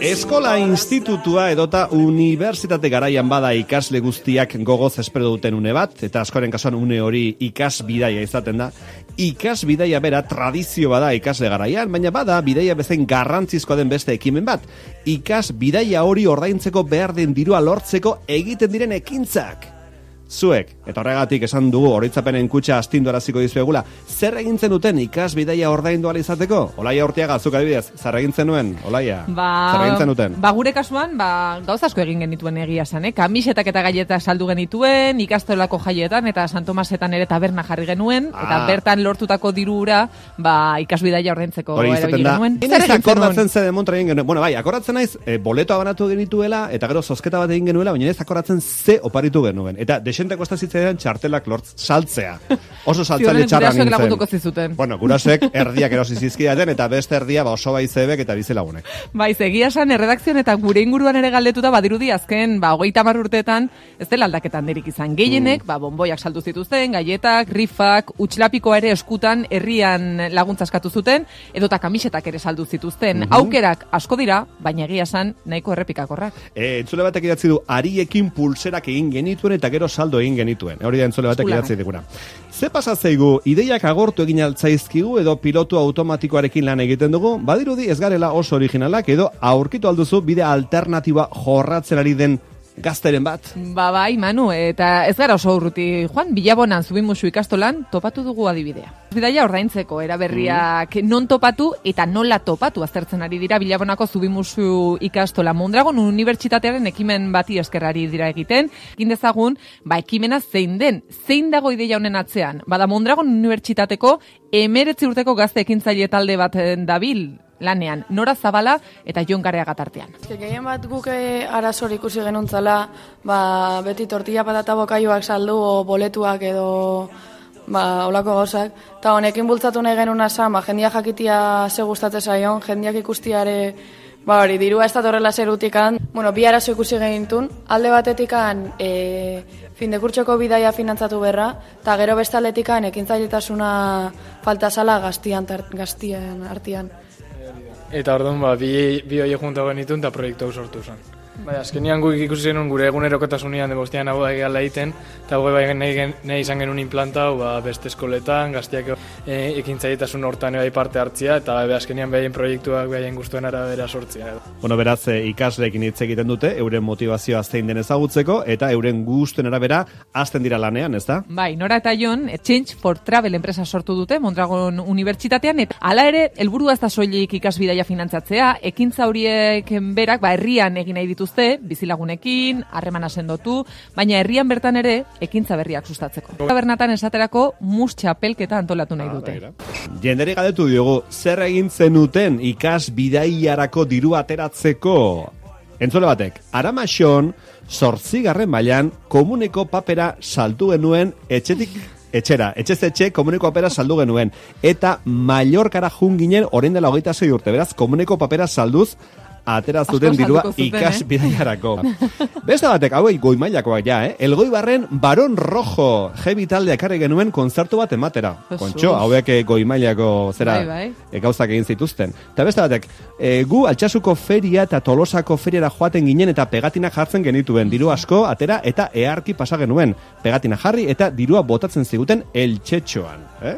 Eskola institutua edota unibertsitate garaian bada ikasle guztiak gogoz espero duten une bat, eta askoren kasuan une hori ikas bidaia izaten da. Ikas bidaia bera tradizio bada ikasle garaian, baina bada bidaia bezen garrantzizkoa den beste ekimen bat. Ikas bidaia hori ordaintzeko behar den dirua lortzeko egiten diren ekintzak. Zuek, eta horregatik esan dugu horitzapenen kutsa astindu araziko dizuegula, zer egintzen duten ikas bidaia ordaindu izateko? Olaia urteaga, zuk adibidez, zer egintzen nuen, Olaia? Ba, zer egintzen duten? Ba, gure kasuan, ba, gauza asko egin genituen egia zan, eh? Kamisetak eta galletak saldu genituen, ikastolako jaietan eta San Tomasetan ere taberna jarri genuen, eta Ah. bertan lortutako dirura, ba, ikas bidaia ordaintzeko erabili genuen. Zer Zer egin akordatzen ze demontra egin genuen. Bueno, bai, akordatzen naiz, e, boletoa banatu genituela, eta gero zozketa bat egin genuela, baina ez akordatzen ze oparitu genuen. Eta desenteko ez da zitzaidan txartelak lortz saltzea. Oso saltzaile txarra gurasoek nintzen. lagunduko zizuten. Bueno, gurasek erdiak erosi zizkidaten, eta beste erdia ba oso baizebek eta bizilagunek. Bai, egia esan erredakzioan eta gure inguruan ere galdetuta badirudi azken ba hogeita hamar urteetan ez dela aldaketan derik izan. Gehienek Mm. ba bonboiak saldu zituzten, gaietak, rifak, utxlapikoa ere eskutan herrian laguntza eskatu zuten edota kamisetak ere saldu zituzten. Mhm. Aukerak asko dira, baina egia esan nahiko errepikakorrak. E, entzule batek idatzi du, ariekin pulserak egin genituen eta gero saldo egin genituen. Hori da entzule batek idatzi diguna. Ze pasa zaigu, ideiak agortu egin altzaizkigu edo pilotu automatikoarekin lan egiten dugu, badirudi ez garela oso originalak edo aurkitu alduzu bide alternatiba jorratzen ari den gazteren bat. Ba bai, Manu, eta ez gara oso urruti. Juan, bilabonan zubimusu ikastolan topatu dugu adibidea. Bidaia ordaintzeko, eraberriak non topatu eta nola topatu aztertzen ari dira bilabonako zubimusu ikastola. Mondragon Unibertsitatearen ekimen bati eskerrari dira egiten. Egin dezagun, ba ekimena zein den, zein dago ideia honen atzean. Bada Mondragon Unibertsitateko emeretzi urteko gazte ekintzaile talde bat dabil lanean, Nora Zabala eta Jon Gareaga tartean. Eske gehien bat guk eh, arazor ikusi genuntzala, ba, beti tortilla patata bokaioak saldu o boletuak edo ba, olako gauzak. Eta honekin bultzatu nahi genuna zan, ba, jendia jakitia ze gustatzen zaion, jendiak ikustiare, ba, hori, dirua ez datorrela zerutikan. Bueno, bi arazo ikusi genitun, alde batetikan, e, fin de kurtsoko bidaia finantzatu berra, eta gero bestaletikan ekintzailetasuna falta zala gaztian, tar- gaztien artian. Eta orduan, ba, bi, bi hori junta genituen eta proiektu hau sortu zen. Bai, azkenian guk ikusi genuen gure egunerokotasunean de bostean hau da egala egiten, eta hau bai nahi, nahi izan genuen implanta, hau, ba, beste eskoletan, gaztiak e, ekintzailetasun hortan bai parte hartzia, eta be, azkenian behaien proiektuak behaien guztuen arabera sortzia. edo. Bueno, beraz, e, ikasleekin hitz egiten dute, euren motivazioa zein den ezagutzeko, eta euren guztuen arabera azten dira lanean, ez da? Bai, Nora eta Jon, Change for Travel enpresa sortu dute Mondragon Unibertsitatean, eta hala ere, helburua ez da soilik ikasbidaia finantzatzea, ekintza horiek berak, ba, herrian egin nahi dituzte, bizilagunekin, harremana sendotu, baina herrian bertan ere, ekintza berriak sustatzeko. Tabernatan esaterako, mus txapelketa antolatu nahi dute. Jenderi galdetu diogu, zer egin zenuten ikas bidaiarako diru ateratzeko? Entzule batek, aramaxon, zortzigarren mailan komuneko papera saltu genuen etxetik etxera, etxez etxe komuneko papera saldu genuen. Eta Mallorkara jun ginen orain dela hogeita zei urte, beraz komuneko papera salduz atera zuten dirua ikas eh? bidaiarako. Beste batek, hauei goi mailakoak ja, eh? Elgoi barren Baron Rojo heavy taldea ekarri genuen kontzertu bat ematera. Kontxo, hauek eh, goi mailako zera Bai, bai. e, gauzak egin zituzten. Eta beste batek, e, gu altxasuko feria eta tolosako feriara joaten ginen eta pegatinak jartzen genituen. Diru asko, atera eta earki pasa genuen. Pegatina jarri eta dirua botatzen ziguten eltxetxoan. Eh?